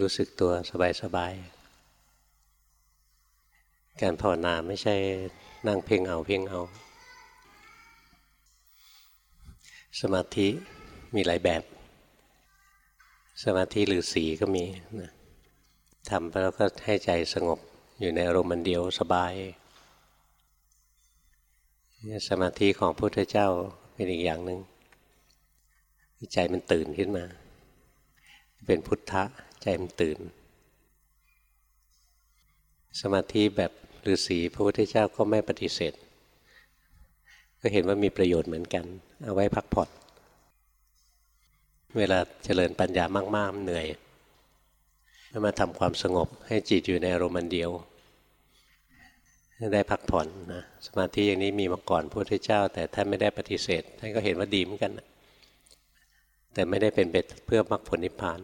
รู้สึกตัวสบายๆ การภาวนาไม่ใช่นั่งเพ่งเอาเพ่งเอา สมาธิมีหลายแบบ สมาธิหรือสีก็มีทำไปแล้วก็ให้ใจสงบอยู่ในอารมณ์เดียวสบาย สมาธิของพระพุทธเจ้าเป็นอีกอย่างหนึ่งใจมันตื่นขึ้นมา เป็นพุทธะ ใจมันตื่น สมาธิแบบฤาษีพระพุทธเจ้าก็ไม่ปฏิเสธ ก็เห็นว่ามีประโยชน์เหมือนกัน เอาไว้พักผ่อน เวลาเจริญปัญญามากๆเหนื่อยมาทำความสงบให้จิตอยู่ในอารมณ์เดียว ได้พักผ่อนนะสมาธิอย่างนี้มีมาก่อนพระพุทธเจ้า แต่ท่านไม่ได้ปฏิเสธท่านก็เห็นว่าดีเหมือนกัน แต่ไม่ได้เป็นเบ็ดเพื่อมรรคผลนิพพาน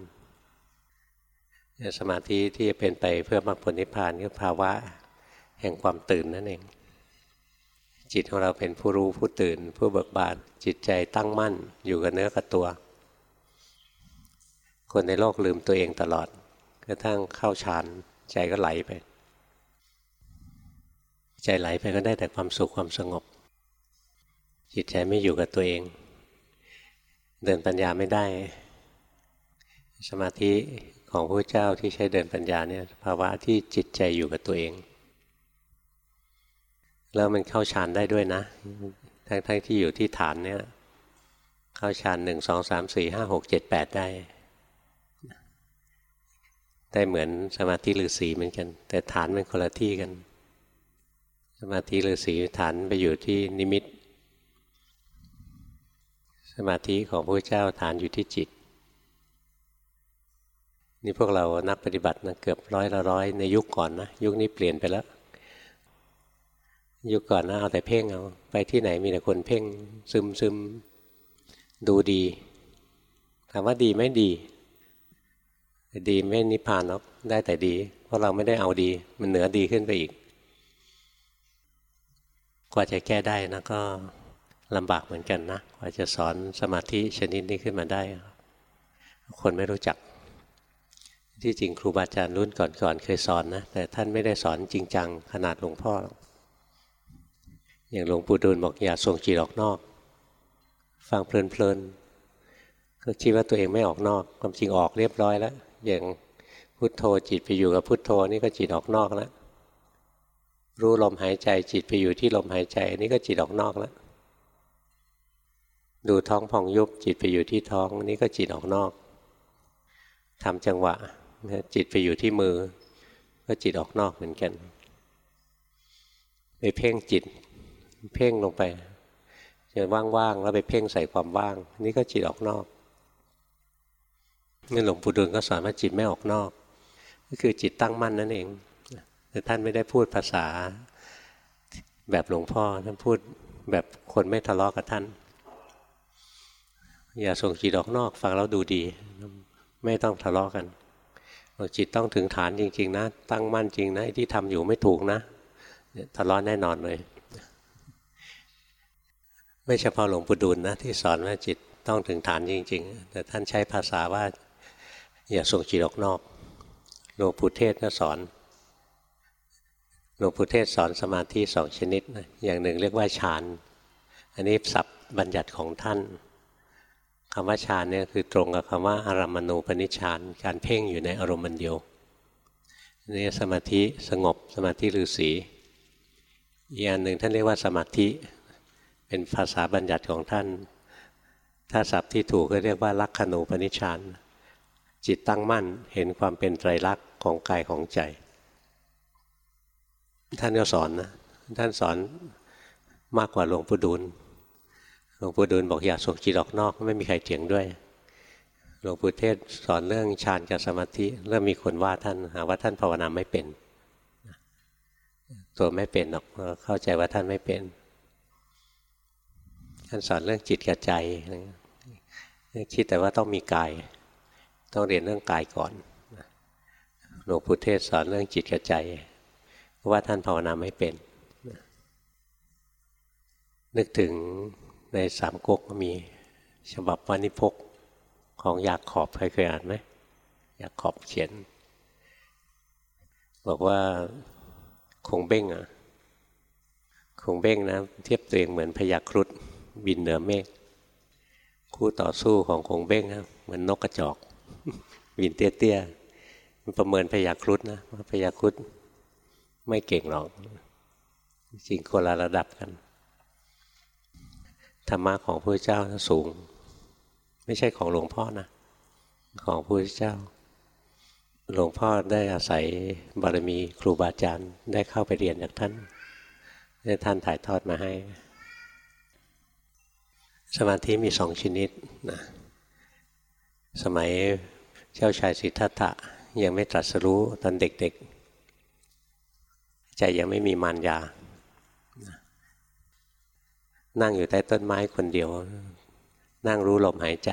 สมาธิที่เป็นไปเพื่อมรรคผลนิพพานก็ภาวะแห่งความตื่นนั่นเอง จิตของเราเป็นผู้รู้ผู้ตื่น ผู้เบิกบานจิตใจตั้งมั่นอยู่กับเนื้อกับตัว คนในโลกลืมตัวเองตลอดกระทั่งเข้าฌานใจก็ไหลไป ใจไหลไปก็ได้แต่ความสุขความสงบ จิตใจไม่อยู่กับตัวเอง เดินปัญญาไม่ได้ สมาธิ ของพระเจ้าที่ใช้เดินปัญญาเนี่ยภาวะที่จิตใจอยู่กับตัวเอง แล้วมันเข้าฌานได้ด้วยนะ ทั้งๆทที่อยู่ที่ฐานเนี่ย เข้าฌานหนึ่งสองสามสี่ห้าหกเจ็ดแปดได้ ได้เหมือนสมาธิฤาษีเหมือนกัน แต่ฐานเป็นคนละที่กัน สมาธิฤาษีฐานไปอยู่ที่นิมิต สมาธิของพระเจ้าฐานอยู่ที่จิต นี่พวกเรานักปฏิบัตินะเกือบร้อยละร้อยในยุคก่อนนะยุคนี้เปลี่ยนไปแล้ว ยุคก่อนนะเอาแต่เพ่งเอาไปที่ไหนมีแต่คนเพ่งซึมซึมดูดีถามว่าดีไม่ดี ดีไม่นิพพานหรอกได้แต่ดี เพราะเราไม่ได้เอาดี มันเหนือดีขึ้นไปอีก กว่าจะแก้ได้นะก็ลำบากเหมือนกันนะกว่าจะสอนสมาธิชนิดนี้ขึ้นมาได้ คนไม่รู้จัก ที่จริงครูบาอาจารย์รุ่นก่อนๆเคยสอนนะ แต่ท่านไม่ได้สอนจริงจังขนาดหลวงพ่อ อย่างหลวงปู่ดูลบอกอย่าส่งจิตออกนอก ฟังเพลินๆก็คิดว่าตัวเองไม่ออกนอก ความจริงออกเรียบร้อยแล้ว อย่างพุทโธจิตไปอยู่กับพุทโธนี่ก็จิตออกนอกแล้วรู้ลมหายใจจิตไปอยู่ที่ลมหายใจนี่ก็จิตออกนอกแล้วดูท้องพองยุบจิตไปอยู่ที่ท้องนี่ก็จิตออกนอกทำจังหวะ จิตไปอยู่ที่มือ ก็จิตออกนอกเหมือนกันไปเพ่งจิต เพ่งลงไปจะว่างๆแล้วไปเพ่งใส่ความว่าง นี่ก็จิตออกนอกนี่หลวงปู่ดูลก็สอนว่าจิตไม่ออกนอก ก็คือจิตตั้งมั่นนั่นเองแต่ท่านไม่ได้พูดภาษาแบบหลวงพ่อท่านพูดแบบคนไม่ทะเลาะกับท่าน อย่าส่งจิตออกนอก ฟังแล้วดูดี ไม่ต้องทะเลาะกัน จิตต้องถึงฐานจริง ๆ นะ ตั้งมั่นจริงนะที่ทำอยู่ไม่ถูกนะทะเลาะแน่นอนเลย ไม่เฉพาะหลวงปู่ดูลนะ ที่สอนว่าจิตต้องถึงฐานจริง ๆ แต่ท่านใช้ภาษาว่า อย่าส่งจิตออกนอกหลวงปู่เทศก็สอนหลวงปู่เทศสอนสมาธิสองชนิดนะอย่างหนึ่งเรียกว่าฌาน อันนี้ศัพท์บัญญัติของท่าน คำว่าฌานเนี่ยคือตรงกับคำว่าอารามณูปนิชฌานการเพ่งอยู่ในอารมณ์เดียวนี่สมาธิสงบสมาธิฤาษีอีกอันหนึ่งท่านเรียกว่าสมาธิ เป็นภาษาบัญญัติของท่าน ถ้าศัพท์ที่ถูกก็เรียกว่าลักขณูปนิชฌานจิตตั้งมั่นเห็นความเป็นไตรลักษณ์ของกายของใจ ท่านก็สอนนะท่านสอนมากกว่าหลวงปู่ดูล หลวงปู่ดูลบอกอย่าส่งจิตออกนอก ไม่มีใครเถียงด้วยหลวงปู่เทศสอนเรื่องฌานกับสมาธิเริ่มมีคนว่าท่านหาว่าท่านภาวนาไม่เป็นตัวไม่เป็นหรอกเข้าใจว่าท่านไม่เป็น ท่านสอนเรื่องจิตกับใจคิดแต่ว่าต้องมีกาย ต้องเรียนเรื่องกายก่อนหลวงปู่เทศสอนเรื่องจิตกับใจ ว่าท่านภาวนาไม่เป็น นึกถึง ในสามก๊กมีฉบับวานิพกของอยากขอบใครเคยอ่านไหมอยากขอบเขียน บอกว่าคงเบ้งอะคงเบ้งนะเทียบตัวเองเหมือนพยาครุฑบินเหนือเมฆคู่ต่อสู้ของคงเบ้งนะเหมือนนกกระจอกบินเตี้ยๆมันประเมินพยาครุฑนะว่าพยาครุฑไม่เก่งหรอกจริงคนละระดับกัน ธรรมะของพระเจ้าสูง ไม่ใช่ของหลวงพ่อนะ ของพระเจ้า หลวงพ่อได้อาศัยบารมีครูบาอาจารย์ได้เข้าไปเรียนจากท่านได้ท่านถ่ายทอดมาให้ สมาธิมีสองชนิดนะสมัยเจ้าชายสิทธัตถะยังไม่ตรัสรู้ตอนเด็กๆ ใจยังไม่มีมารยา นั่งอยู่ใต้ต้นไม้คนเดียว นั่งรู้ลมหายใจ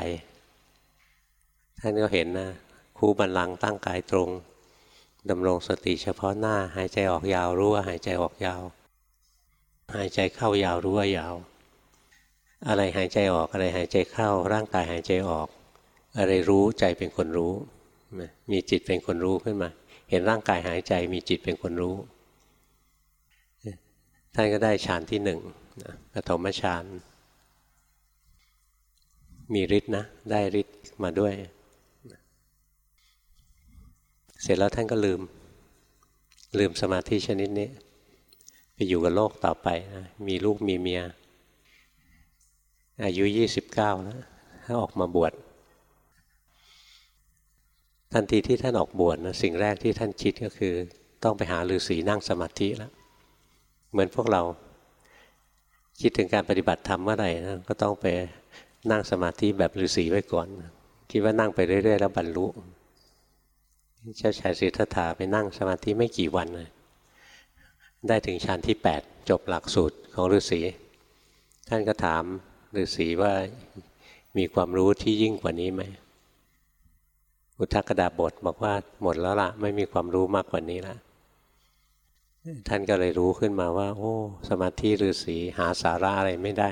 ท่านก็เห็นนะคู่บันลังตั้งกายตรงดำรงสติเฉพาะหน้า หายใจออกยาวรู้ว่าหายใจออกยาว หายใจเข้ายาวรู้ว่ายาว อะไรหายใจออกอะไรหายใจเข้า ร่างกายหายใจออก อะไรรู้ใจเป็นคนรู้ มีจิตเป็นคนรู้ขึ้นมา เห็นร่างกายหายใจมีจิตเป็นคนรู้ท่านก็ได้ฌานที่หนึ่ง ปฐมฌานมีฤทธิ์นะ ได้ฤทธิ์มาด้วย เสร็จแล้วท่านก็ลืม ลืมสมาธิชนิดนี้ ไปอยู่กับโลกต่อไปนะมีลูกมีเมีย อายุยี่สิบเก้าแล้วถ้าออกมาบวชทันทีที่ท่านออกบวชนะสิ่งแรกที่ท่านคิดก็คือ ต้องไปหาฤาษีนั่งสมาธิแล้วเหมือนพวกเรา คิดถึงการปฏิบัติธรรมเมื่อไหร่นะก็ต้องไปนั่งสมาธิแบบฤาษีไว้ก่อน คิดว่านั่งไปเรื่อย ๆ แล้วบรรลุเจ้าชายสิทธัตถะไปนั่งสมาธิไม่กี่วันเลยได้ถึงชั้นที่แปดจบหลักสูตรของฤาษีท่านก็ถามฤาษีว่ามีความรู้ที่ยิ่งกว่านี้ไหมอุทกดาบทบอกว่าหมดแล้วละไม่มีความรู้มากกว่านี้ละ ท่านก็เลยรู้ขึ้นมาว่า โอ้ สมาธิฤาษีหาสาระอะไรไม่ได้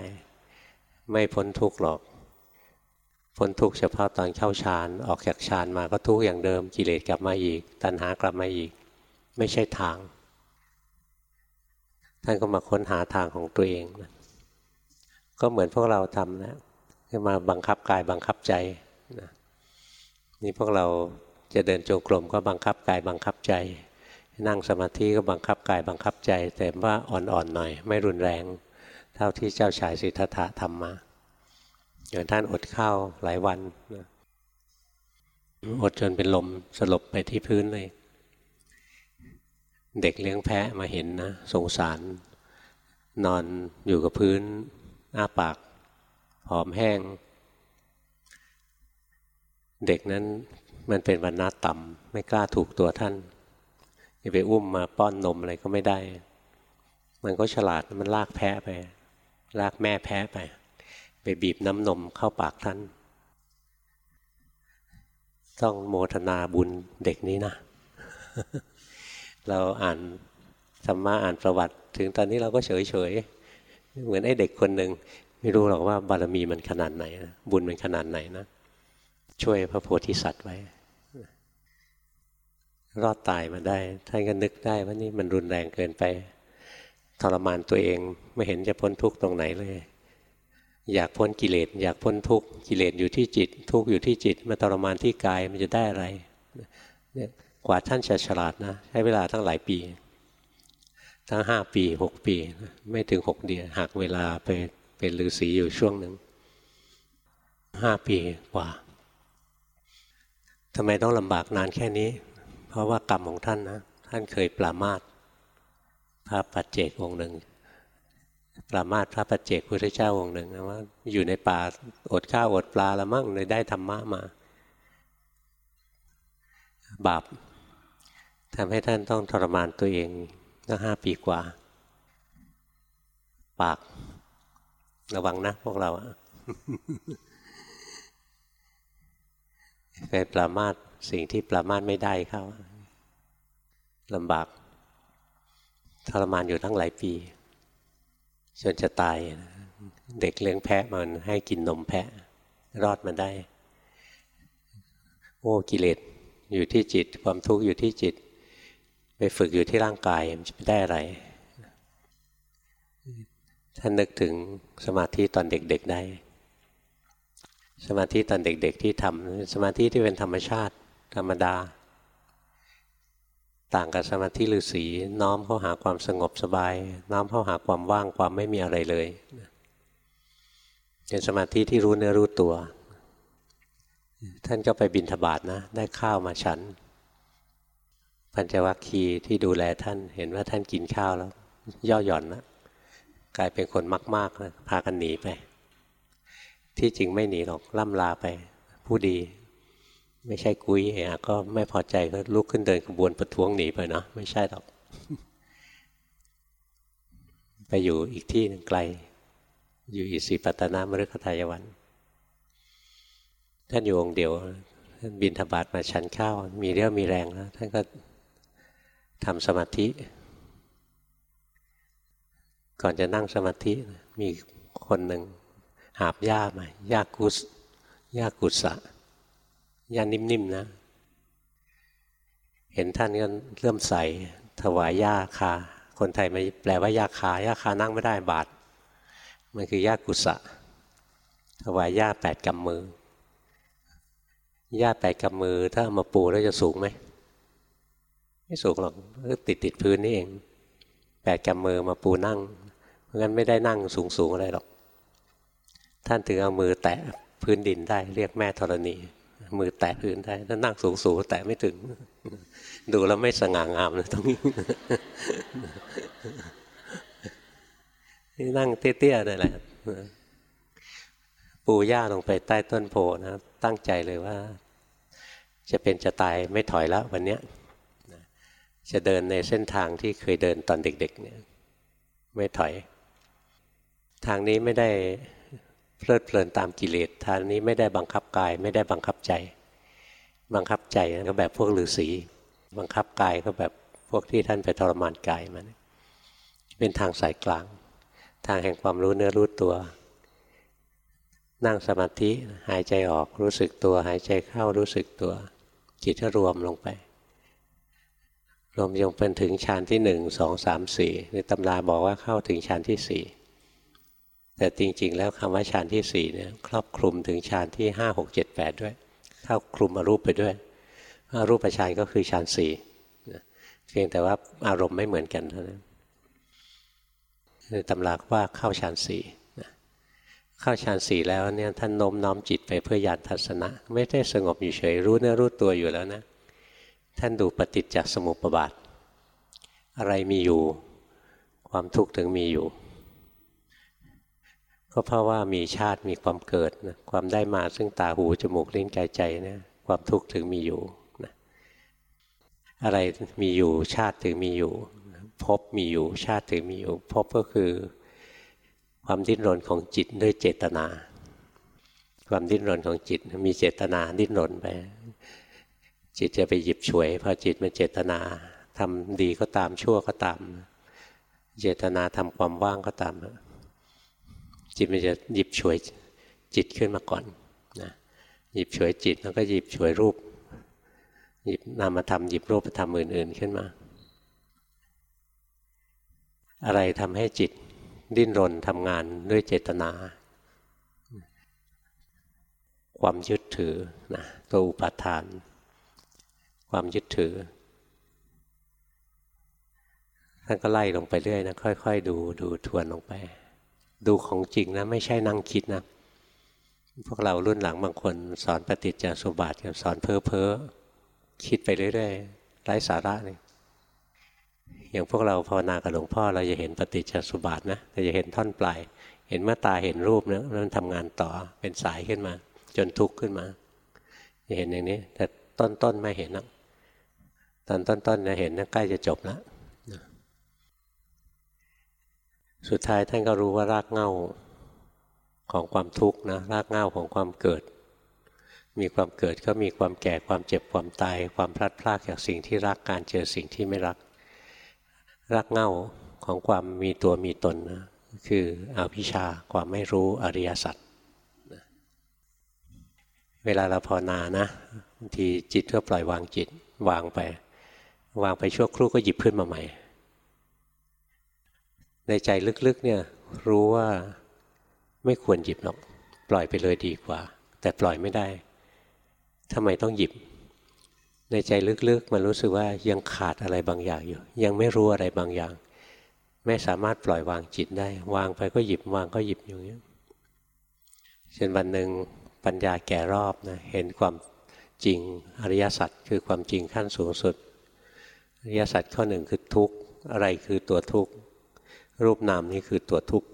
ไม่พ้นทุกข์หรอก พ้นทุกข์เฉพาะตอนเข้าฌานออกจากฌานมาก็ทุกข์อย่างเดิมกิเลสกลับมาอีก ตัณหากลับมาอีก ไม่ใช่ทาง ท่านก็มาค้นหาทางของตัวเอง ก็เหมือนพวกเราทำนะก็มาบังคับกายบังคับใจนะนี่พวกเราจะเดินจงกรมก็บังคับกายบังคับใจ นั่งสมาธิก็บังคับกายบังคับใจ แต่ว่าอ่อนๆหน่อย ไม่รุนแรง เท่าที่เจ้าชายสิทธัตถะทำมาอย่างท่านอดข้าวหลายวันอดจนเป็นลมสลบไปที่พื้นเลย เด็กเลี้ยงแพะมาเห็นนะสงสาร นอนอยู่กับพื้นอ้าปากหอมแห้ง เด็กนั้นมันเป็นวันนาต่ำไม่กล้าถูกตัวท่าน จะไปอุ้มมาป้อนนมอะไรก็ไม่ได้ มันก็ฉลาดมันลากแพะไป ลากแม่แพะไป ไปบีบน้ำนมเข้าปากท่าน ต้องโมทนาบุญเด็กนี้นะ เราอ่านธรรมะอ่านประวัติ ถึงตอนนี้เราก็เฉยเฉยเหมือนไอ้เด็กคนหนึ่งไม่รู้หรอกว่าบารมีมันขนาดไหน บุญมันขนาดไหนนะ ช่วยพระโพธิสัตว์ไว้ รอดตายมาได้ ท่านก็นึกได้ว่านี่มันรุนแรงเกินไป ทรมานตัวเองไม่เห็นจะพ้นทุกข์ตรงไหนเลย อยากพ้นกิเลสอยากพ้นทุกข์กิเลสอยู่ที่จิต ทุกข์อยู่ที่จิตมาทรมานที่กายมันจะได้อะไรเนี่ยกว่าท่านจะฉลาดนะใช้เวลาทั้งหลายปี ทั้งห้าปีหกปี ไม่ถึงหกเดือนหักเวลาไปเป็นฤาษีอยู่ช่วงหนึ่งห้าปีกว่าทำไมต้องลำบากนานแค่นี้ เพราะว่ากรรมของท่านนะ ท่านเคยปรามาสพระปัจเจกองหนึ่งปรามาสพระปัจเจกพุทธเจ้าองหนึ่งนะว่าอยู่ในป่าอดข้าวอดปลาละมั่งเลยได้ธรรมะมา บาปทำให้ท่านต้องทรมานตัวเองตั้งห้าปีกว่า ปาก ระวังนะพวกเรา ไปปรามาสสิ่งที่ประมาทไม่ได้เขาลำบากทรมานอยู่ทั้งหลายปีจนจะตาย เด็กเลี้ยงแพะมันให้กินนมแพะ รอดมาได้ โอ้กิเลสอยู่ที่จิต ความทุกข์อยู่ที่จิต ไปฝึกอยู่ที่ร่างกายมันจะไได้อะไรท่านนึกถึงสมาธิตอนเด็กๆได้ สมาธิตอนเด็กๆที่ทำสมาธิที่เป็นธรรมชาติ ธรรมดา ต่างกับสมาธิฤาษีน้อมเข้าหาความสงบสบาย น้อมเข้าหาความว่างความไม่มีอะไรเลยเป็นสมาธิที่รู้เนื้อรู้ตัว ท่านก็ไปบินทบาทนะ ได้ข้าวมาฉันพันจวัคคีย์ที่ดูแลท่านเห็นว่าท่านกินข้าวแล้ว ย่อหย่อนนะกลายเป็นคนมากๆนะพากันหนีไป ที่จริงไม่หนีหรอกล่ำลาไป ผู้ดี ไม่ใช่กุ้ยอะก็ไม่พอใจก็ลุกขึ้นเดินขบวนประท้วงหนีไปเนาะไม่ใช่หรอก ไปอยู่อีกที่หนึ่งไกล อยู่อิสิปตนามฤคทายวัน ท่านอยู่องค์เดียวท่านบินธบาตมาชันข้าว มีเรี่ยวมีแรงแล้วท่านก็ทำสมาธิ ก่อนจะนั่งสมาธิมีคนหนึ่ง หาบหญ้ามาหญ้ากุสหญ้ากุศะหญ้านิ่มๆนะ เห็นท่านก็เริ่มใสถวายหญ้าคา คนไทยมาแปลว่าหญ้าคาหญ้าคานั่งไม่ได้บาท มันคือหญ้ากุศะถวายหญ้าแปดกำมือหญ้าแปดกำมือ ถ้ามาปูแล้วจะสูงไหมไม่สูงหรอกติดติดพื้นนี่เองแปดกำมือมาปูนั่ง เพราะงั้นไม่ได้นั่งสูงสูงอะไรหรอก ท่านถึงเอามือแตะพื้นดินได้ เรียกแม่ธรณี มือแตะพื้นได้ถ้านั่งสูงสูงแตะไม่ถึง ดูแล้วไม่สง่างามเลยตรงนี้นี่นั่งเตี้ยๆนี่แหละปูย่าลงไปใต้ต้นโพนะตั้งใจเลยว่า จะเป็นจะตายไม่ถอยแล้ววันนี้จะเดินในเส้นทางที่เคยเดินตอนเด็ก ๆ เนี่ย ไม่ถอย ทางนี้ไม่ได้ เพลิดเพลินตามกิเลสทางนี้ไม่ได้บังคับกาย ไม่ได้บังคับใจ บังคับใจก็แบบพวกฤาษีบังคับกายก็แบบพวกที่ท่านไปทรมานกายมันเป็นทางสายกลาง ทางแห่งความรู้เนื้อรู้ตัว นั่งสมาธิหายใจออกรู้สึกตัว หายใจเข้ารู้สึกตัวจิตก็รวมลงไป รวมยงเป็นถึงฌานที่หนึ่งสองสามสี่ในตำราบอกว่าเข้าถึงฌานที่สี่ แต่จริง ๆ แล้วคำว่าฌานที่สี่เนี่ยครอบคลุมถึงฌานที่ห้าหกเจ็ดแปดด้วยเข้าคลุมอรูปไปด้วยอรูปฌานก็คือฌานสี่เพียงแต่ว่าอารมณ์ไม่เหมือนกันเท่านั้นในตำราว่าเข้าฌานสี่เข้าฌานสี่แล้วเนี่ยท่านโน้มน้อมจิตไปเพื่อญาณทัศนะ ไม่ได้สงบอยู่เฉยรู้เนื้อรู้ตัวอยู่แล้วนะ ท่านดูปฏิจจสมุปบาท อะไรมีอยู่ ความทุกข์ถึงมีอยู่ ก็เพราะว่ามีชาติมีความเกิดนะความได้มาซึ่งตาหูจมูกลิ้นกายใจเนี่ยความทุกข์ถึงมีอยู่นะอะไรมีอยู่ชาติถึงมีอยู่พบมีอยู่ชาติถึงมีอยู่พบก็คือความดิ้นรนของจิตด้วยเจตนา ความดิ้นรนของจิตมีเจตนาดิ้นรนไป จิตจะไปหยิบฉวยพอจิตมันเจตนาทำดีก็ตามชั่วก็ตาม เจตนาทำความว่างก็ตาม จิตมันจะหยิบฉวยจิตขึ้นมาก่อนนะหยิบฉวยจิตแล้วก็หยิบฉวยรูป หยิบนามธรรมหยิบรูปธรรมอื่น ๆ ขึ้นมา อะไรทำให้จิตดิ้นรนทำงานด้วยเจตนา ความยึดถือนะตัวอุปาทาน ความยึดถือท่านก็ไล่ลงไปเรื่อยนะค่อย ๆ ดูดูทวนลงไป ดูของจริงนะ ไม่ใช่นั่งคิดนะ พวกเรารุ่นหลังบางคนสอนปฏิจจสมบัติกับสอนเพ้อเพ้อคิดไปเรื่อยๆไร้สาระเลยอย่างพวกเราภาวนากับหลวงพ่อ เราจะเห็นปฏิจจสมบัตินะแต่จะเห็นท่อนปลายเห็นเมื่อตาเห็นรูปนะมันทำงานต่อเป็นสายขึ้นมา จนทุกข์ขึ้นมาจะเห็นอย่างนี้ แต่ต้นๆไม่เห็นนะตอนต้นๆจะเห็นนะใกล้จะจบแล้ว สุดท้ายท่านก็รู้ว่ารากเหง้าของความทุกข์นะรากเหง้าของความเกิด มีความเกิดก็มีความแก่ความเจ็บความตาย ความพลัดพรากจากสิ่งที่รักการเจอสิ่งที่ไม่รัก รากเหง้าของความมีตัวมีตนนะคืออวิชชาความไม่รู้อริยสัจเวลาเราภาวนานะบางทีจิตก็ปล่อยวางจิตวางไป วางไปชั่วครู่ก็หยิบขึ้นมาใหม่ ในใจลึกๆเนี่ยรู้ว่าไม่ควรหยิบหรอก ปล่อยไปเลยดีกว่า แต่ปล่อยไม่ได้ทำไมต้องหยิบ ในใจลึกๆ มันรู้สึกว่ายังขาดอะไรบางอย่างอยู่ ยังไม่รู้อะไรบางอย่าง ไม่สามารถปล่อยวางจิตได้ วางไปก็หยิบวางก็หยิบอย่างนี้เช่นวันหนึ่งปัญญาแก่รอบนะเห็นความจริงอริยสัจคือความจริงขั้นสูงสุดอริยสัจข้อหนึ่งคือทุกข์อะไรคือตัวทุกข์ รูปนามนี้คือตัวทุกข์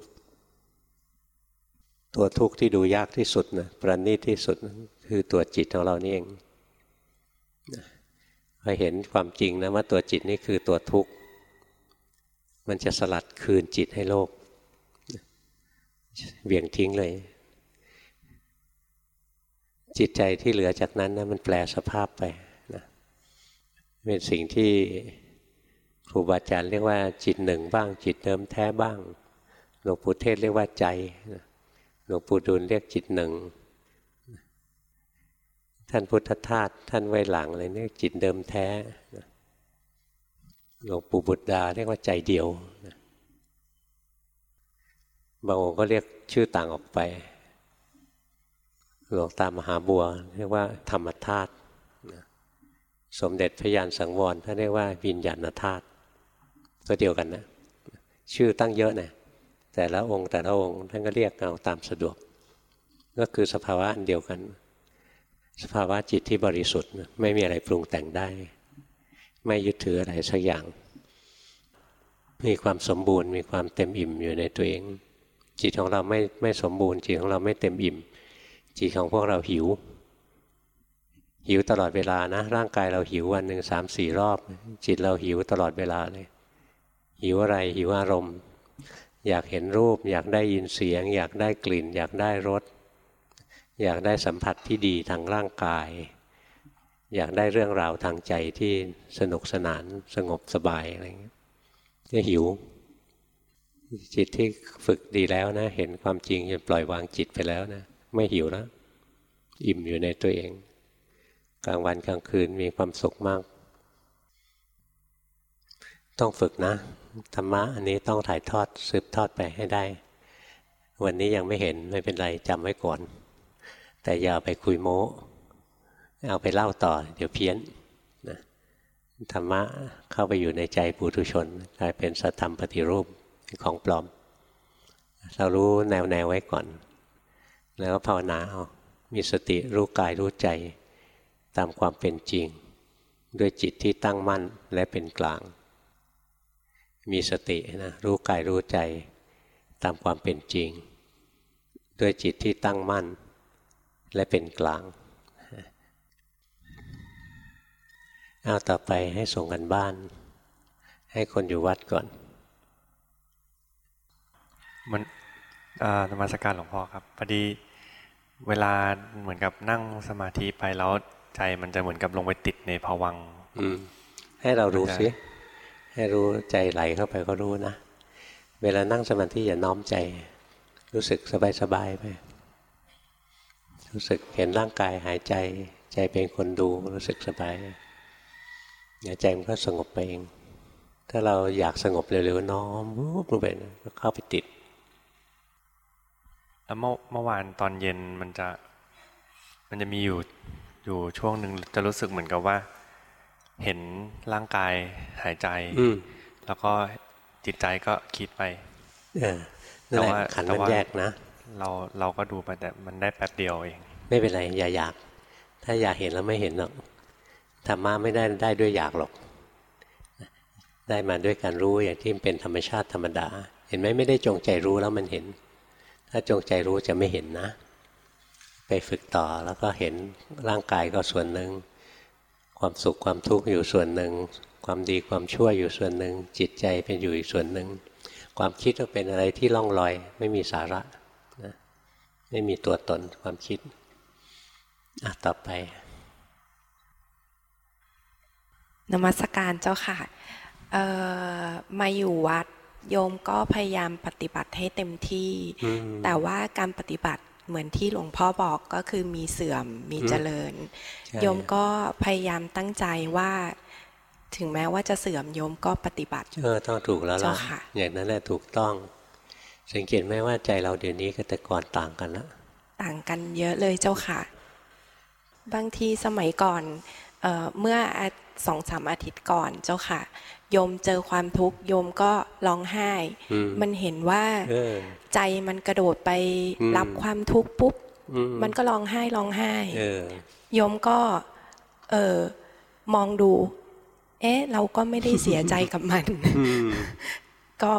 ตัวทุกข์ที่ดูยากที่สุดนะประณีตที่สุดคือตัวจิตของเรานี่เองพอเห็นความจริงนะว่าตัวจิตนี่คือตัวทุกข์ มันจะสลัดคืนจิตให้โลกเวียงทิ้งเลย จิตใจที่เหลือจากนั้นนะมันแปลสภาพไปนะเป็นสิ่งที่ ครูบาอาจารย์เรียกว่าจิตหนึ่งบ้าง จิตเดิมแท้บ้างหลวงปู่เทศเรียกว่าใจหลวงปู่ดูลเรียกจิตหนึ่งท่านพุทธทาสท่านไว้หลังเลยเรียกจิตเดิมแท้หลวงปู่บุตรดาเรียกว่าใจเดียวบางองค์ก็เรียกชื่อต่างออกไปหลวงตามหาบัว เรียกว่าธรรมธาตุสมเด็จพระยานสังวรท่านเรียกว่าวิญญาณธาตุ ตัวเดียวกันนะ ชื่อตั้งเยอะนะแต่ละองค์แต่ละองค์ท่านก็เรียกเอาตามสะดวก ก็คือสภาวะอันเดียวกัน สภาวะจิตที่บริสุทธิ์ไม่มีอะไรปรุงแต่งได้ ไม่ยึดถืออะไรสักอย่าง มีความสมบูรณ์มีความเต็มอิ่มอยู่ในตัวเอง จิตของเราไม่ไม่สมบูรณ์ จิตของเราไม่เต็มอิ่ม จิตของพวกเราหิวหิวตลอดเวลานะ ร่างกายเราหิววันหนึ่งสามสี่รอบ จิตเราหิวตลอดเวลาเลย หิวอะไรหิวอารมณ์ อยากเห็นรูป อยากได้ยินเสียง อยากได้กลิ่น อยากได้รสอยากได้สัมผัสที่ดีทางร่างกาย อยากได้เรื่องราวทางใจที่สนุกสนานสงบสบายอะไรเงี้ยจะหิว จิตที่ฝึกดีแล้วนะ เห็นความจริงจนปล่อยวางจิตไปแล้วนะ ไม่หิวแล้ว อิ่มอยู่ในตัวเอง กลางวันกลางคืนมีความสุขมาก ต้องฝึกนะ ธรรมะอันนี้ต้องถ่ายทอดสืบทอดไปให้ได้ วันนี้ยังไม่เห็นไม่เป็นไรจำไว้ก่อน แต่อย่าไปคุยโม้เอาไปเล่าต่อ เดี๋ยวเพี้ยนนะธรรมะเข้าไปอยู่ในใจปุถุชนกลายเป็นสัตธรรมปฏิรูปของปลอม เรารู้แนวแนวไว้ก่อน แล้วก็ภาวนาเอามีสติรู้กายรู้ใจตามความเป็นจริง ด้วยจิตที่ตั้งมั่นและเป็นกลาง มีสตินะรู้กายรู้ใจตามความเป็นจริง ด้วยจิตที่ตั้งมั่น และเป็นกลางเอาต่อไปให้ส่งกันบ้าน ให้คนอยู่วัดก่อน มันธรรมสการหลวงพ่อครับพอดีเวลาเหมือนกับนั่งสมาธิไปแล้วใจมันจะเหมือนกับลงไปติดในภวังให้เรารู้สิ ให้รู้ใจไหลเข้าไปก็รู้นะ เวลานั่งสมาธิอย่าน้อมใจ รู้สึกสบายๆไป รู้สึกเห็นร่างกายหายใจ ใจเป็นคนดูรู้สึกสบายเดี๋ยวใจมันก็สงบไปเอง ถ้าเราอยากสงบเร็วๆน้อมปุ๊บลงไปก็เข้าไปติด แล้วเมื่อเมื่อวานตอนเย็นมันจะมันจะมีอยู่อยู่ช่วงหนึ่งจะรู้สึกเหมือนกับว่า เห็นร่างกายหายใจแล้วก็จิตใจก็คิดไปแต่ว่าขันมันแยกนะ เราเราก็ดูไปแต่มันได้แป๊บเดียวเอง ไม่เป็นไรอย่าอยาก ถ้าอยากเห็นแล้วไม่เห็นหรอกธรรมะไม่ได้ได้ด้วยอยากหรอก ได้มาด้วยการรู้อย่างที่เป็นธรรมชาติธรรมดา เห็นไหมไม่ได้จงใจรู้แล้วมันเห็น ถ้าจงใจรู้จะไม่เห็นนะ ไปฝึกต่อแล้วก็เห็นร่างกายก็ส่วนหนึ่ง ความสุขความทุกข์อยู่ส่วนหนึ่ง ความดีความชั่วอยู่ส่วนหนึ่ง จิตใจเป็นอยู่อีกส่วนหนึ่ง ความคิดก็เป็นอะไรที่ล่องลอย ไม่มีสาระนะไม่มีตัวตนความคิดอะต่อไป นมัสการเจ้าค่ะมาอยู่วัดโยมก็พยายามปฏิบัติให้เต็มที่ แต่ว่าการปฏิบัติ เหมือนที่หลวงพ่อบอกก็คือมีเสื่อมมีเจริญ โยมก็พยายามตั้งใจว่า ถึงแม้ว่าจะเสื่อมโยมก็ปฏิบัติเออต้องถูกแล้วล่ะค่ะอย่างนั้นแหละถูกต้อง สังเกตไหมว่าใจเราเดี๋ยวนี้กับแต่ก่อนต่างกันแล้วต่างกันเยอะเลยเจ้าค่ะ บางทีสมัยก่อนเออเมื่ออาสองสามอาทิตย์ก่อนเจ้าค่ะ โยมเจอความทุกข์โยมก็ร้องไห้อืมมันเห็นว่าเออใจมันกระโดดไปอืมรับความทุกข์ปุ๊บอืมมันก็ร้องไห้ร้องไห้เออโยมก็เออมองดู เอ๊ะ เราก็ไม่ได้เสียใจกับมันอืมก็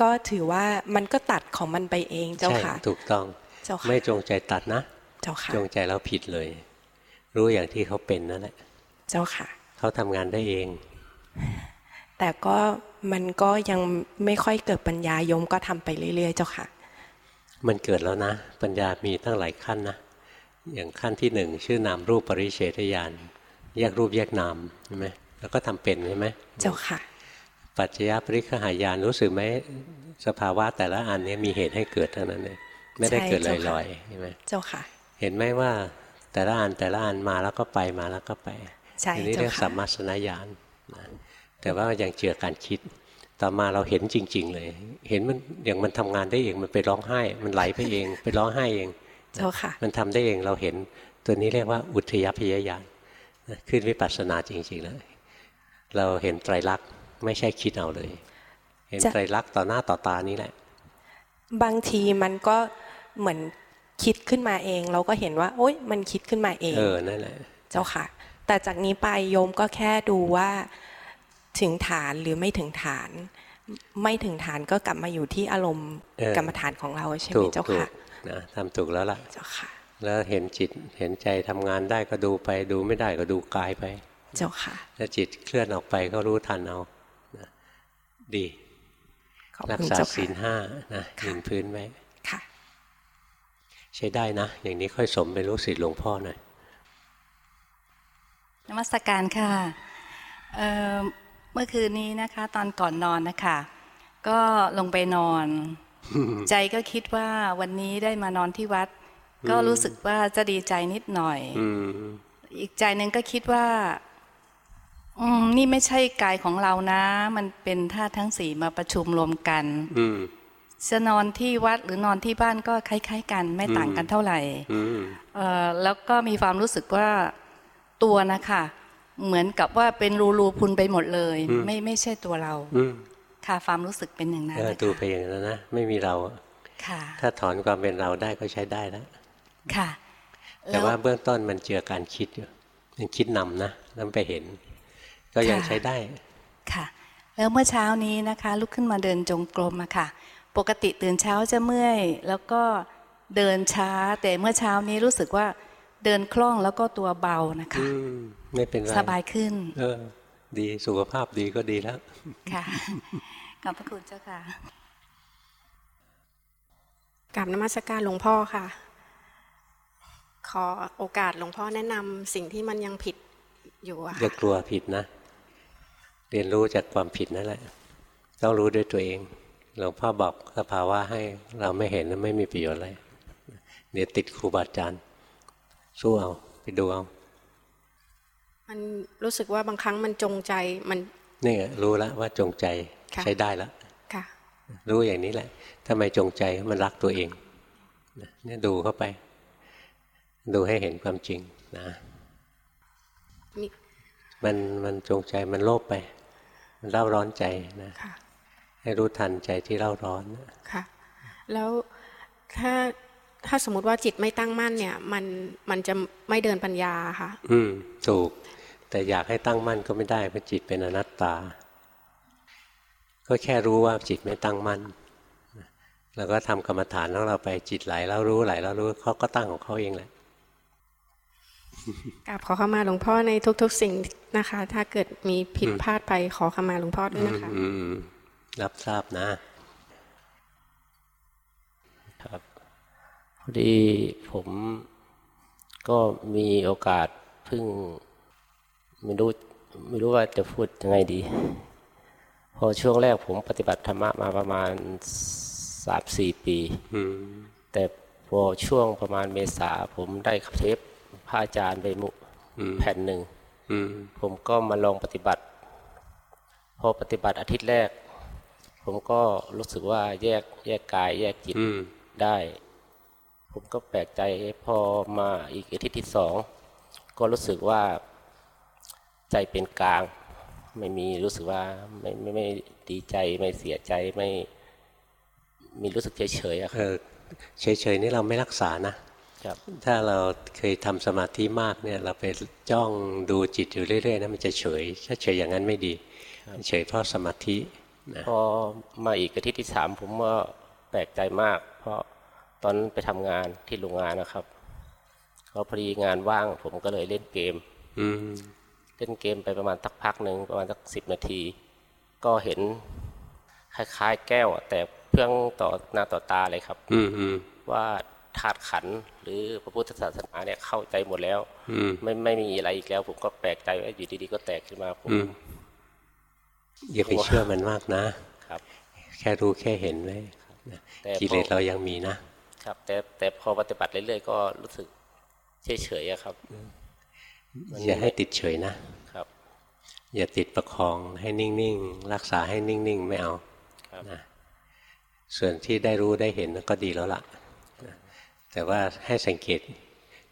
ก็ถือว่ามันก็ตัดของมันไปเองเจ้าใช่ค่ะ ถูกต้องเจ้าค่ะไม่จงใจตัดนะ เจ้าค่ะ จงใจแล้วผิดเลย รู้อย่างที่เขาเป็นนั่นแหละ เจ้าค่ะ เขาทำงานได้เอง แต่ก็มันก็ยังไม่ค่อยเกิดปัญญาโยมก็ทำไปเรื่อย ๆ เจ้าค่ะ มันเกิดแล้วนะ ปัญญามีตั้งหลายขั้นนะอย่างขั้นที่หนึ่งชื่อนามรูปปริเฉทญาณแยกรูปแยกนามใช่ไหมแล้วก็ทำเป็นใช่ไหมเจ้าค่ะ ปัจจยปริคหายานรู้สึกไหมสภาวะแต่ละอันเนี้มีเหตุให้เกิดทั้งนั้นเลยไม่ได้เกิดใช่ลเจ้าค่ะอยๆใช่ไหมเจ้าค่ะ เห็นไหมว่าแต่ละอันแต่ละอันมาแล้วก็ไปมาแล้วก็ไปใช่อันนี้เจ้าเรียกค่ะสัมมาสนญาณนะ แต่ว่ายังเจือการคิด ต่อมาเราเห็นจริง ๆ เลย เห็นมันอย่างมันทำงานได้เองมันไปร้องไห้ มันไหลไปเอง ไปร้องไห้เองเจ้าค่ะ มันทำได้เองเราเห็นตัวนี้เรียกว่าอุทยพยญาณนะขึ้นวิปัสสนาจริงๆแล้วเราเห็นไตรลักษณ์ไม่ใช่คิดเอาเลย เห็นจะไตรลักษณ์ต่อหน้าต่อตานี้แหละ บางทีมันก็เหมือนคิดขึ้นมาเอง เราก็เห็นว่า โอ๊ยมันคิดขึ้นมาเอง เออนั่นแหละ เจ้าค่ะ แต่จากนี้ไปโยมก็แค่ดูว่า ถึงฐานหรือไม่ถึงฐาน ไม่ถึงฐานก็กลับมาอยู่ที่อารมณ์เออกรรมฐานของเราใช่ไหถูมกเจ้าถูค่ะกนะทำถูกแล้วล่ะเจ้าค่ะ แล้วเห็นจิตเห็นใจทำงานได้ก็ดูไปดูไม่ได้ก็ดูกายไป เจ้าค่ะถ้าจิตเคลื่อนออกไปก็รู้ทันเอานะดีขอบรักคุณษาเจ้าศีค่ะลห้านะค่ะยืนพื้นไว้ค่ะใช้ได้นะ อย่างนี้ค่อยสมเป็นลูกศิษย์หลวงพ่อหน่อยนมัสการค่ะ เอ่อเมื่อคืนนี้นะคะ ตอนก่อนนอนนะคะ ก็ลงไปนอน ใจก็คิดว่าวันนี้ได้มานอนที่วัด ก็รู้สึกว่าจะดีใจนิดหน่อยอืมอีกใจหนึ่งก็คิดว่า อืมนี่ไม่ใช่กายของเรานะ มันเป็นธาตุทั้งสี่มาประชุมรวมกัน อืมจะนอนที่วัดหรือนอนที่บ้านก็คล้าย ๆ กันไม่ต่างกันเท่าไหร่อืมเอ่อแล้วก็มีความรู้สึกว่าตัวนะคะ เหมือนกับว่าเป็นรูรูๆพุนไปหมดเลย ไม่ไม่ใช่ตัวเราอืมค่ะความรู้สึกเป็นอย่างนั้นเออนะดูคะไปอย่างนั้นนะไม่มีเราค่ะ ถ้าถอนความเป็นเราได้ก็ใช้ได้แล้วค่ะ แต่ว่าเบื้องต้นมันเจือการคิดอยู่มันคิดนำนะแล้วไปเห็น ก็ยังใช้ได้ค่ะ แล้วเมื่อเช้านี้นะคะ ลุกขึ้นมาเดินจงกรมอะค่ะ ปกติตื่นเช้าจะเมื่อย แล้วก็เดินช้าแต่เมื่อเช้านี้รู้สึกว่า เดินคล่องแล้วก็ตัวเบานะคะอืมไม่เป็นไรสบายขึ้น เออ ดีสุขภาพดีก็ดีแล้ว ค่ะขอบพระคุณเจ้าค่ะกราบนมัสการหลวงพ่อค่ะ ขอโอกาสหลวงพ่อแนะนำสิ่งที่มันยังผิดอยู่อะอย่าค่ะกลัวผิดนะ เรียนรู้จากความผิดนั่นแหละ ต้องรู้ด้วยตัวเอง หลวงพ่อบอกสภาวะให้เราไม่เห็นแล้วไม่มีประโยชน์อะไรเดี๋ยวติดครูบาอาจารย์ สู้เอาไปดูเอา มันรู้สึกว่าบางครั้งมันจงใจมันนี่ไงรู้แล้วว่าจงใจค่ะใช้ได้แล้วค่ะรู้อย่างนี้แหละทำไมจงใจมันรักตัวเองนะเนี่ยดูเข้าไป ดูให้เห็นความจริงนะมีมันมันจงใจมันโลภไป มันเล่าร้อนใจนะค่ะให้รู้ทันใจที่เล่าร้อนนะค่ะ แล้วถ้า ถ้าสมมติว่าจิตไม่ตั้งมั่นเนี่ย มันมันจะไม่เดินปัญญาค่ะ อืมถูก แต่อยากให้ตั้งมั่นก็ไม่ได้เพราะจิตเป็นอนัตตา ก็แค่รู้ว่าจิตไม่ตั้งมั่นนะแล้วก็ทำกรรมฐานของเราไปจิตไหลแล้วรู้ไหลแล้วรู้เขาก็ตั้งของเขาเองแหละกราบขอเข้ามาหลวงพ่อในทุก ๆ สิ่งนะคะ ถ้าเกิดมีผิดพลาดไปขอเข้ามาหลวงพ่อด้วยนะคะอืมรับทราบนะ พอดีผมก็มีโอกาสเพิ่งไม่รู้ไม่รู้ว่าจะพูดยังไงดี พอช่วงแรกผมปฏิบัติธรรมะมาประมาณสามสี่ปีอืมแต่ผอช่วงประมาณเมษาผมได้เทปพระอาจารย์ไปมุแผ่นหนึ่งผมก็มาลองปฏิบัติ พอปฏิบัติอาทิตย์แรก ผมก็รู้สึกว่าแยกแยกกายแยกจิตได้ ผมก็แปลกใจพอมาอีกอาทิตย์ที่สองก็รู้สึกว่าใจเป็นกลาง ไม่มีรู้สึกว่าไม่ไม่ไม่ดีใจไม่เสียใจไม่มีรู้สึกเฉยเฉยอะครับเฉยเฉยนี่เราไม่รักษานะถ้าเราเคยทำสมาธิมากเนี่ยเราไปจ้องดูจิตอยู่เรื่อยๆนะมันจะเฉยถ้าเฉยอย่างนั้นไม่ดีเฉยเพราะสมาธิพอมาอีกอาทิตย์ที่สามผมว่าแปลกใจมาก เพราะ ตอนไปทำงานที่โรงงานนะครับก็พอดีงานว่าง ผมก็เลยเล่นเกม อืเล่นเกมไปประมาณสักพักหนึ่งประมาณสักสิบนาที ก็เห็นคล้ายๆ แก้ว แต่เพื่องต่อหน้าต่อตาเลยครับ อืว่าธาตุขันหรือพระพุทธศาสนาเนี่ยเข้าใจหมดแล้ว อืไม่ไม่มีอะไรอีกแล้ว ผมก็แปลกใจว่าอยู่ดีๆก็แตกขึ้นมาผมอย่าไปเชื่อมันมากนะครับ แค่รู้แค่เห็นไว้กิเลสเรายังมีนะ ครับแต่แต่พอปฏิบัติเรื่อยๆก็รู้สึกเฉยๆครับอย่าให้ติดเฉยนะครับ อย่าติดประคองให้นิ่งๆรักษาให้นิ่งๆไม่เอานะส่วนที่ได้รู้ได้เห็นก็ดีแล้วล่ะ แต่ว่าให้สังเกต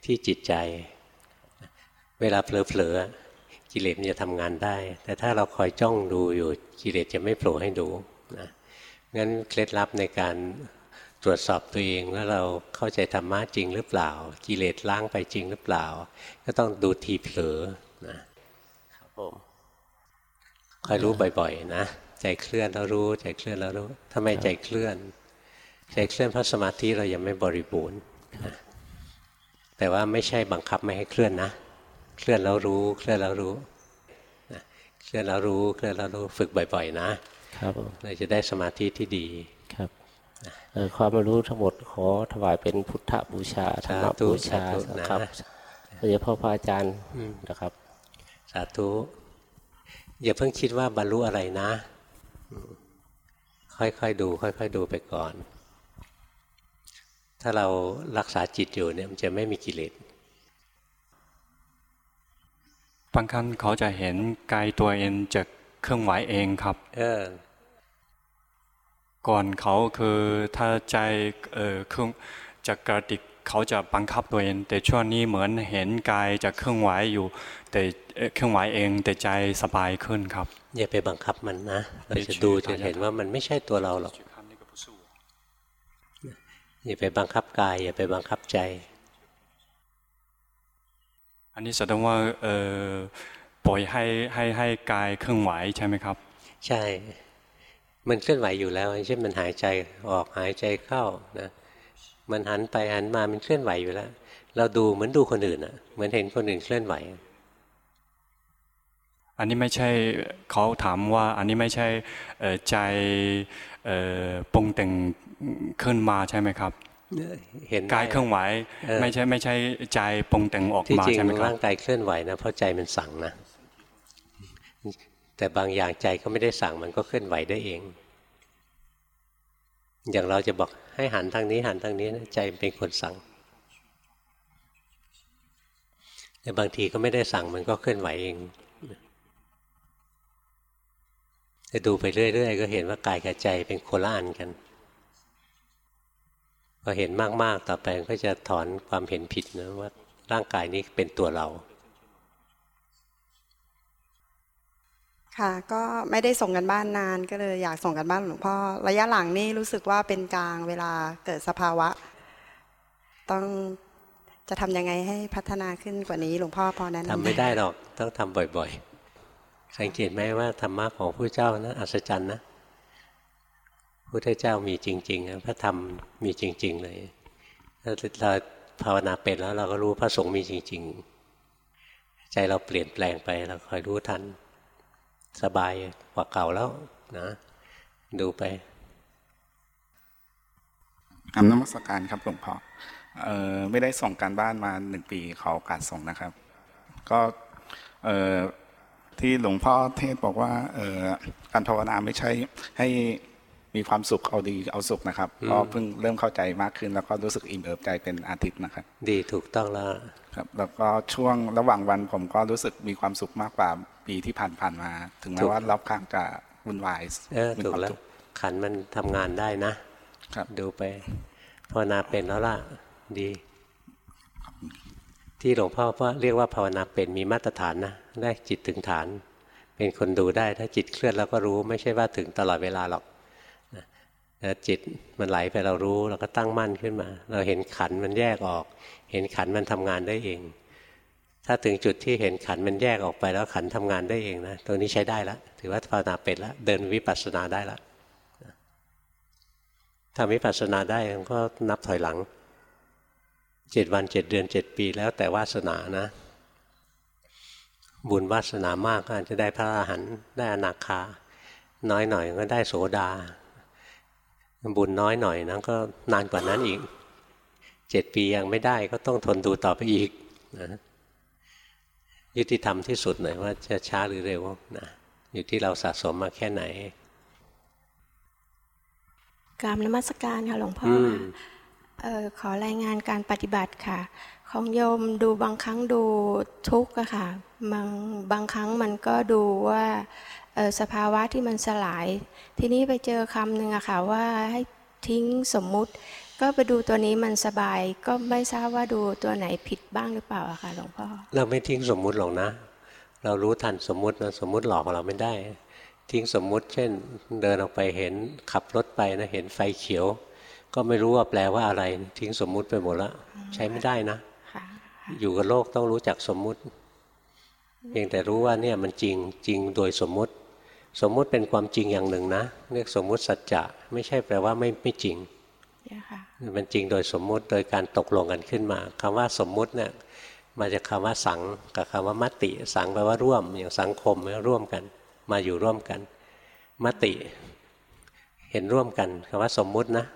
ที่จิตใจ เวลาเผลอๆกิเลสมันจะทำงานได้ แต่ถ้าเราคอยจ้องดูอยู่กิเลสจะไม่โผล่ให้ดูนะงั้นเคล็ดลับในการ ตรวจสอบตัวเองว่าเราเข้าใจธรรมะจริงหรือเปล่า กิเลสล้างไปจริงหรือเปล่า ก็ต้องดูทีเผลอนะครับผมคอยรู้บ่อยๆนะใจเคลื่อนแล้วรู้ ใจเคลื่อนแล้วรู้ทำไมใจเคลื่อน ใจเคลื่อนเพราะสมาธิเรายังไม่บริบูรณ์แต่ว่าไม่ใช่บังคับไม่ให้เคลื่อนนะ เคลื่อนแล้วรู้ เคลื่อนแล้วรู้เคลื่อนแล้วรู้เคลื่อนแล้วรู้ฝึกบ่อย ๆ นะครับเราจะได้สมาธิที่ดี ครับความรู้ทั้งหมดขอถวายเป็นพุทธบูชาธรรมบูชาครับโดยเฉพาะพระอาจารย์นะครับ สาธุอย่าเพิ่งคิดว่าบรรลุอะไรนะ ค่อยๆดู ค่อยๆดูไปก่อน ถ้าเรารักษาจิตอยู่เนี่ยมันจะไม่มีกิเลสบางครั้งเขาจะเห็นกายตัวเองจะเคลื่อนไหวเองครับ เออ ก่อนเขาคือถ้าใจเออเครื่องจะกระดิกเขาจะบังคับตัวเอง แต่ช่วงนี้เหมือนเห็นกายจะเคลื่อนไหวอยู่ แต่เคลื่อนไหวเองแต่ใจสบายขึ้นครับอย่าไปบังคับมันนะเราจะดูจะเห็นว่ามันไม่ใช่ตัวเราหรอกอย่าไปบังคับกายอย่าไปบังคับใจ อันนี้แสดงว่าเออปล่อยให้ให้ให้กายเคลื่อนไหวใช่ไหมครับ ใช่ มันเคลื่อนไหวอยู่แล้วเช่นมันหายใจออกหายใจเข้านะมันหันไปหันมามันเคลื่อนไหวอยู่แล้ว เราดูเหมือนดูคนอื่นอะเหมือนเห็นคนอื่นเคลื่อนไหว อันนี้ไม่ใช่เขาถามว่า อันนี้ไม่ใช่ใจปรุงแต่งขึ้นมาใช่ไหมครับเห็นกายเคลื่อนไหวไม่ใช่ไม่ใช่ใจปรุงแต่งออกมาใช่ไหมครับร่างกายเคลื่อนไหวนะเพราะใจมันสั่งนะ แต่บางอย่างใจก็ไม่ได้สั่งมันก็เคลื่อนไหวได้เอง อย่างเราจะบอกให้หันทางนี้หันทางนี้ใจเป็นคนสั่ง แต่บางทีก็ไม่ได้สั่งมันก็เคลื่อนไหวเองจะดูไปเรื่อย ๆ ก็เห็นว่ากายกับใจเป็นโคละอันกันพอเห็นมากๆต่อไปก็จะถอนความเห็นผิดนะว่าร่างกายนี้เป็นตัวเรา ค่ะ ก็ไม่ได้ส่งกันบ้านนานก็เลยอยากส่งกันบ้านหลวงพ่อระยะหลังนี่รู้สึกว่าเป็นกลางเวลาเกิดสภาวะ ต้องจะทำยังไงให้พัฒนาขึ้นกว่านี้หลวงพ่อพอแนั้นทำไม่ได้หรอกต้องทำบ่อยๆ สังเกตไหมว่าธรรมะของพระเจ้านะอัศจรรย์นะพระเจ้ามีจริงๆพระธรรมมีจริง ๆ เลยเราภาวนาเป็นแล้วเราก็รู้พระสงฆ์มีจริง ๆ ใจเราเปลี่ยนแปลงไปเราคอยรู้ทัน สบายกว่าเก่าแล้วนะดูไปคำนมัสการครับหลวงพ่อออไม่ได้ส่งการบ้านมาหนึ่งปีขอโอกาสส่งนะครับ ก็ที่หลวงพ่อเทศบอกว่าการภาวนาไม่ใช่ให้มีความสุขเอาดีเอาสุขนะครับก็เพิ่งเริ่มเข้าใจมากขึ้น แล้วก็รู้สึกอิ่มเอิบใจเป็นอาทิตย์นะครับ ดีถูกต้องแล้วครับ แล้วก็ช่วงระหว่างวันผมก็รู้สึกมีความสุขมากกว่า ปีที่ผ่านๆมา ถึงแม้ว่ารอบข้างจะวุ่นวายเออถูกแล้ว ขันมันทำงานได้นะครับดูไปภาวนาเป็นแล้วล่ะดี ที่หลวงพ่อพ่อเรียกว่าภาวนาเป็นมีมาตรฐานนะได้จิตถึงฐาน เป็นคนดูได้ถ้าจิตเคลื่อนเราก็รู้ ไม่ใช่ว่าถึงตลอดเวลาหรอกจิตมันไหลไปเรารู้เราก็ตั้งมั่นขึ้นมา เราเห็นขันมันแยกออก เห็นขันมันทำงานได้เอง ถ้าถึงจุดที่เห็นขันมันแยกออกไปแล้วขันทำงานได้เองนะตรงนี้ใช้ได้แล้วถือว่าภาวนาเป็นแล้วเดินวิปัสสนาได้แล้วทำวิปัสสนาได้ก็นับถอยหลังเจ็ดวันเจ็ดเดือนเจ็ดปีแล้วแต่วาสนานะ บุญวาสนามากก็อาจจะได้พระอรหันต์ได้อนาคา น้อยหน่อยก็ได้โสดา บุญน้อยหน่อยนะก็นานกว่านั้นอีกเจ็ดปียังไม่ได้ก็ต้องทนดูต่อไปอีกนะ ยุติธรรมที่สุดหน่อยว่าจะช้าหรือเร็วนะอยู่ที่เราสะสมมาแค่ไหนกรรมนมัสการค่ะหลวงพ่อออขอรายงานการปฏิบัติค่ะ ของโยมดูบางครั้งดูทุกข์อะค่ะบางบางครั้งมันก็ดูว่าสภาวะที่มันสลาย ทีนี้ไปเจอคำหนึ่งอะค่ะว่าให้ทิ้งสมมุติ ก็ไปดูตัวนี้มันสบายก็ไม่ทราบว่าดูตัวไหนผิดบ้างหรือเปล่าอะค่ะหลวงพ่อเราไม่ทิ้งสมมุติหรอกนะ เรารู้ทันสมมุตินะสมมุติหลอกเราไม่ได้ ทิ้งสมมุติ เช่น เดินออกไปเห็นขับรถไปนะเห็นไฟเขียว ก็ไม่รู้ว่าแปลว่าอะไร ทิ้งสมมุติไปหมดแล้วใช้ไม่ได้นะอยู่กับโลกต้องรู้จักสมมุติเพียงแต่รู้ว่าเนี่ยมันจริงจริงโดยสมมุติ สมมุติเป็นความจริงอย่างหนึ่งนะเรียกสมมุติสัจจะไม่ใช่แปลว่าไม่ไม่จริง มันจริงโดยสมมุติโดยการตกลงกันขึ้นมาคำว่าสมมุติเนี่ยมาจากคาว่าสังกับคำว่ามติ สังแปลว่าร่วมอย่างสังคมร่วมกัน มาอยู่ร่วมกัน มติ เห็นร่วมกันคำว่าสมมุตินะ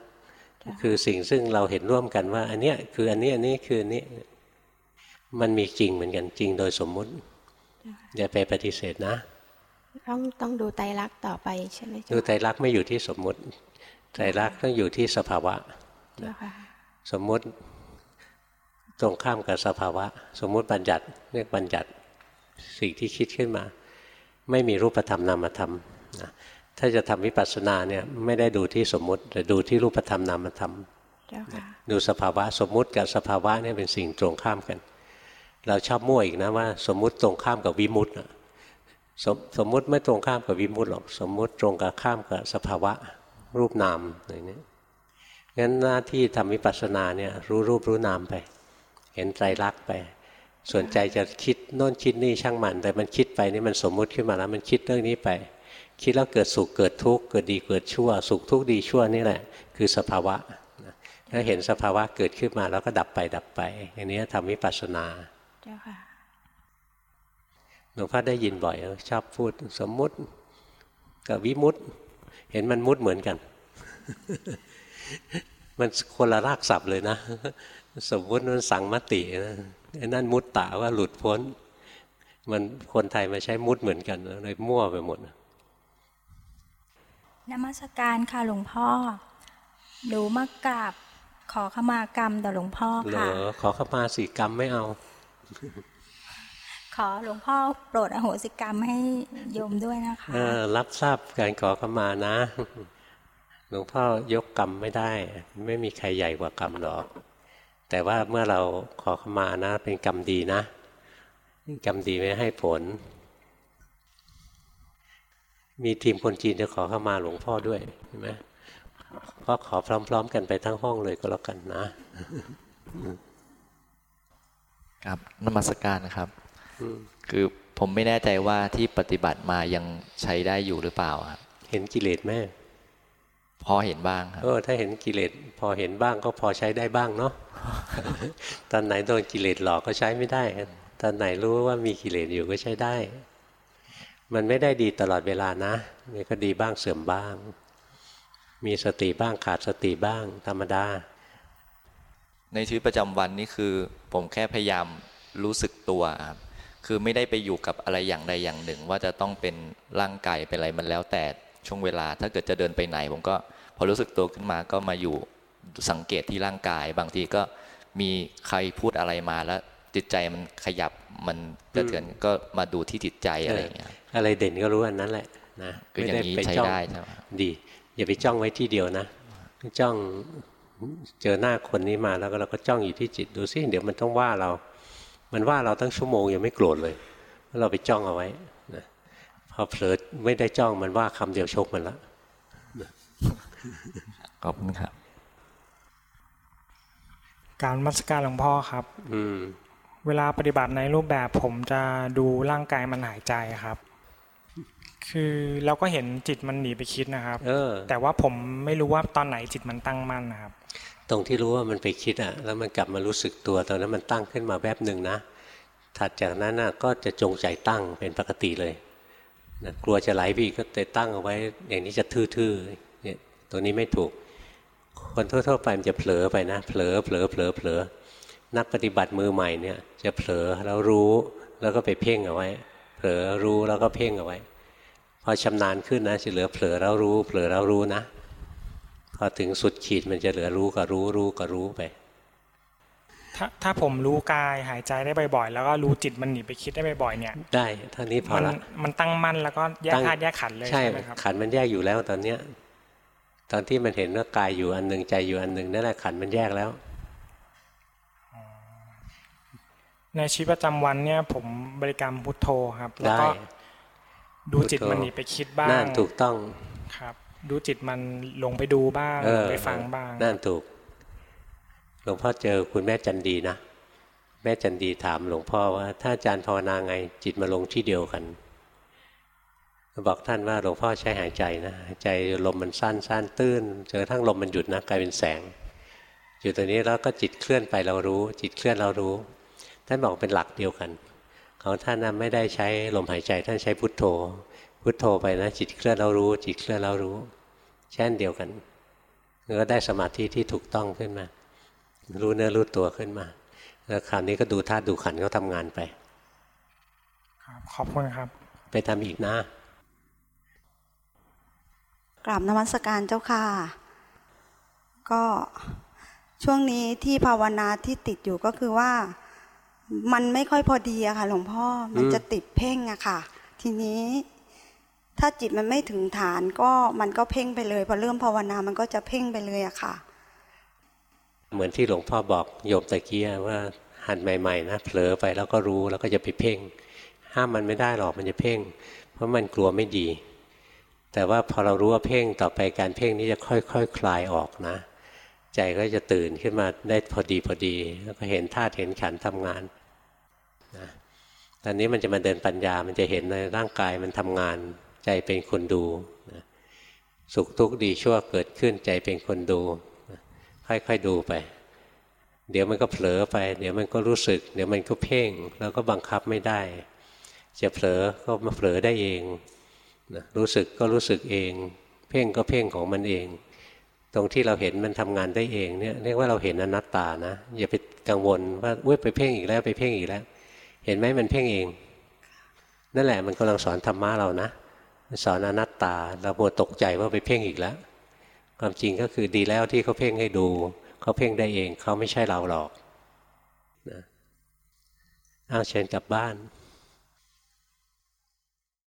คือสิ่งซึ่งเราเห็นร่วมกันว่า อันเนี้ยคืออันนี้อันนี้คืออันนี้มันมีจริงเหมือนกันจริงโดยสมมุติอย่าไปปฏิเสธนะ ต้องต้องดูไตรลักษณ์ต่อไปใช่ไหมดูไตรลักษณ์ไม่อยู่ที่สมมุติ ไตรลักษณ์ต้องอยู่ที่สภาวะ สมมุติตรงข้ามกับสภาวะ สมมุติบัญญัติเรียกบัญญัติสิ่งที่คิดขึ้นมา ไม่มีรูปธรรมนามธรรมถ้าจะทำวิปัสสนาเนี่ยไม่ได้ดูที่สมมุติ แต่ดูที่รูปธรรมนามธรรมดูสภาวะสมมุติกับสภาวะเนี่ยเป็นสิ่งตรงข้ามกัน เราชอบมั่วอีกนะว่า สมมุติตรงข้ามกับวิมุตติสมสมมุติไม่ตรงข้ามกับวิมุตติหรอก สมมุติตรงกับข้ามกับสภาวะ รูปนามอะไรนี้งั้นหน้าที่ทำวิปัสสนาเนี่ยรู้รูปรู้นามไป เห็นไตรลักษณ์ไปสนใจจะคิดโน่นคิดนี่ช่างมัน แต่มันคิดไปนี่มันสมมุติขึ้นมาแล้ว มันคิดเรื่องนี้ไป คิดแล้วเกิดสุขเกิดทุกข์เกิดดีเกิดชั่ว สุขทุกข์ดีชั่วนี่แหละ คือสภาวะถ้าเห็นสภาวะเกิดขึ้นมาแล้วก็ดับไปดับไป อย่างนี้ทำวิปัสสนาหลวงพ่อได้ยินบ่อยชอบพูดสมมุติกับวิมุต เห็นมันมุดเหมือนกัน มันคนละรากศัพท์เลยนะ สมมุติมันสั่งมตินะไอ้นั่นมุดตาว่าหลุดพ้น มันคนไทยมาใช้มุดเหมือนกันเลยมั่วไปหมดนมัสการค่ะหลวงพ่อหนูมากราบขอขมากรรมต่อหลวงพ่อค่ะขอขมาสีกรรมไม่เอา ขอหลวงพ่อโปรดอโหสิกรรมให้โยมด้วยนะคะรับทราบการขอขมานะ หลวงพ่อยกกรรมไม่ได้ ไม่มีใครใหญ่กว่ากรรมหรอก แต่ว่าเมื่อเราขอขมานะ เป็นกรรมดีนะ กรรมดีไม่ให้ผล มีทีมคนจีนจะขอเข้ามาหลวงพ่อด้วยใช่ไหมก็ขอพร้อม ๆ กันไปทั้งห้องเลยก็แล้วกันนะ ครับนมัสการนะครับ คือผมไม่แน่ใจว่าที่ปฏิบัติมายังใช้ได้อยู่หรือเปล่าครับเห็นกิเลสแม่พอเห็นบ้างครับเออถ้าเห็นกิเลสพอเห็นบ้างก็พอใช้ได้บ้างเนาะตอนไหนโดนกิเลสหลอกก็ใช้ไม่ได้ตอนไหนรู้ว่ามีกิเลสอยู่ก็ใช้ได้ มันไม่ได้ดีตลอดเวลานะมันก็ดีบ้างเสื่อมบ้าง มีสติบ้างขาดสติบ้าง ธรรมดา ในชีวิตประจำวันนี่คือ ผมแค่พยายามรู้สึกตัวครับ คือไม่ได้ไปอยู่กับอะไรอย่างใดอย่างหนึ่ง ว่าจะต้องเป็นร่างกายเป็นอะไรมันแล้วแต่ช่วงเวลาถ้าเกิดจะเดินไปไหน ผมก็พอรู้สึกตัวขึ้นมาก็มาอยู่สังเกตที่ร่างกาย บางทีก็มีใครพูดอะไรมาแล้วจิตใจมันขยับมันกระเทือนก็มาดูที่จิตใจอะไรอย่างเงี้ยอะไรเด่นก็รู้อันนั้นแหละนะไม่ได้ไปจ้องดีอย่าไปจ้องไว้ที่เดียวนะจ้องเจอหน้าคนนี้มาแล้วก็เราก็จ้องอยู่ที่จิตดูซิเดี๋ยวมันต้องว่าเรา มันว่าเราตั้งชั่วโมงยังไม่โกรธเลยเราไปจ้องเอาไว้นะพอเผลอไม่ได้จ้องมันว่าคำเดียวชกมันละขอบคุณครับ การมัสการหลวงพ่อครับ อืม เวลาปฏิบัติในรูปแบบผมจะดูร่างกายมันหายใจครับ คือเราก็เห็นจิตมันหนีไปคิดนะครับเออแต่ว่าผมไม่รู้ว่าตอนไหนจิตมันตั้งมั่นนะครับ ตรงที่รู้ว่ามันไปคิดอะแล้วมันกลับมารู้สึกตัวตอนนั้นมันตั้งขึ้นมาแวบหนึ่งนะถัดจากนั้นน่ะก็จะจงใจตั้งเป็นปกติเลยนะกลัวจะไหลไปก็เตตั้งเอาไว้ อย่างนี้จะทื่อๆเนี่ยตัวนี้ไม่ถูก คนทั่วๆไปมันจะเผลอไปนะเผลอเผลอเผลอเผลอนักปฏิบัติมือใหม่เนี่ย จะเผลอแล้วรู้แล้วก็ไปเพ่งเอาไว้ เผลอรู้แล้วก็เพ่งเอาไว้ พอชำนาญขึ้นนะจะเหลือเผลอแล้วรู้ เผลอแล้วรู้นะ พอถึงสุดขีดมันจะเหลือรู้กับรู้รู้กับรู้ไป ถ้าถ้าผมรู้กายหายใจได้บ่อยๆ แล้วก็รู้จิตมันหนีไปคิดได้บ่อยๆเนี่ย ได้ท่านี้พอละมันตั้งมั่นแล้วก็แยกธาตุแยกขันเลยใช่ไหมครับขันมันแยกอยู่แล้วตอนเนี้ย ตอนที่มันเห็นว่ากายอยู่อันหนึ่งใจอยู่อันหนึ่งนั่นแหละขันมันแยกแล้วในชีวิตประจำวันเนี่ย ผมบริกรรมพุทโธครับ แล้วก็ดูจิตมันหนีไปคิดบ้างนั่นถูกต้องครับ ดูจิตมันลงไปดูบ้างไปฟังบ้างนั่นถูกหลวงพ่อเจอคุณแม่จันดีนะแม่จันดีถามหลวงพ่อว่า ถ้าอาจารย์ภาวนาไงจิตมาลงที่เดียวกันบอกท่านว่าหลวงพ่อใช้หายใจนะหายใจลมมันสั้นสั้นตื้นจนกระทั่งลมมันหยุดนะกลายเป็นแสง อยู่ตรงนี้แล้วก็จิตเคลื่อนไปเรารู้ จิตเคลื่อนเรารู้ ท่านบอกเป็นหลักเดียวกัน ของท่านนะไม่ได้ใช้ลมหายใจท่านใช้พุทโธ พุทโธไปนะ จิตเคลื่อนเรารู้ จิตเคลื่อนเรารู้เช่นเดียวกันก็ได้สมาธิที่ถูกต้องขึ้นมา รู้เนื้อรู้ตัวขึ้นมา แล้วคราวนี้ก็ดูธาตุดูขันเขาทำงานไป ครับขอบคุณครับ ไปทำอีกนะกราบนมัสการเจ้าค่ะ ก็ช่วงนี้ที่ภาวนาที่ติดอยู่ก็คือว่า มันไม่ค่อยพอดีอะค่ะ หลวงพ่อมันจะติดเพ่งอะค่ะ ทีนี้ ถ้าจิตมันไม่ถึงฐานก็มันก็เพ่งไปเลยพอเริ่มภาวนามันก็จะเพ่งไปเลยอะค่ะ เหมือนที่หลวงพ่อบอกโยมตะเกียว่าหันใหม่ๆนะเผลอไปแล้วก็รู้แล้วก็จะไปเพ่ง ห้ามมันไม่ได้หรอกมันจะเพ่ง เพราะมันกลัวไม่ดี แต่ว่าพอเรารู้ว่าเพ่งต่อไปการเพ่งนี้จะค่อยๆคคลายออกนะ ใจก็จะตื่นขึ้นมาได้พอดีพอดี แล้วก็เห็นธาตุเห็นขันทำงานนะตอนนี้มันจะมาเดินปัญญามันจะเห็นในร่างกายมันทำงาน ใจเป็นคนดูนะสุขทุกข์ดีชั่วเกิดขึ้นใจเป็นคนดูค่อยๆดูไป เดี๋ยวมันก็เผลอไป เดี๋ยวมันก็รู้สึก เดี๋ยวมันก็เพ่งเราก็บังคับไม่ได้ จะเผลอก็มาเผลอได้เองนะรู้สึกก็รู้สึกเอง เพ่งก็เพ่งของมันเอง ตรงที่เราเห็นมันทำงานได้เองเนี่ยเรียกว่าเราเห็นอนัตตานะอย่าไปกังวลว่าอุ้ยไปเพ่งอีกแล้วไปเพ่งอีกแล้ว เห็นไหมมันเพ่งเอง นั่นแหละมันกำลังสอนธรรมะเรานะ สอนอนัตตา เราปวดตกใจว่าไปเพ่งอีกแล้ว ความจริงก็คือดีแล้วที่เขาเพ่งให้ดู เขาเพ่งได้เอง เขาไม่ใช่เราหรอกนะเอาเชิญกลับบ้าน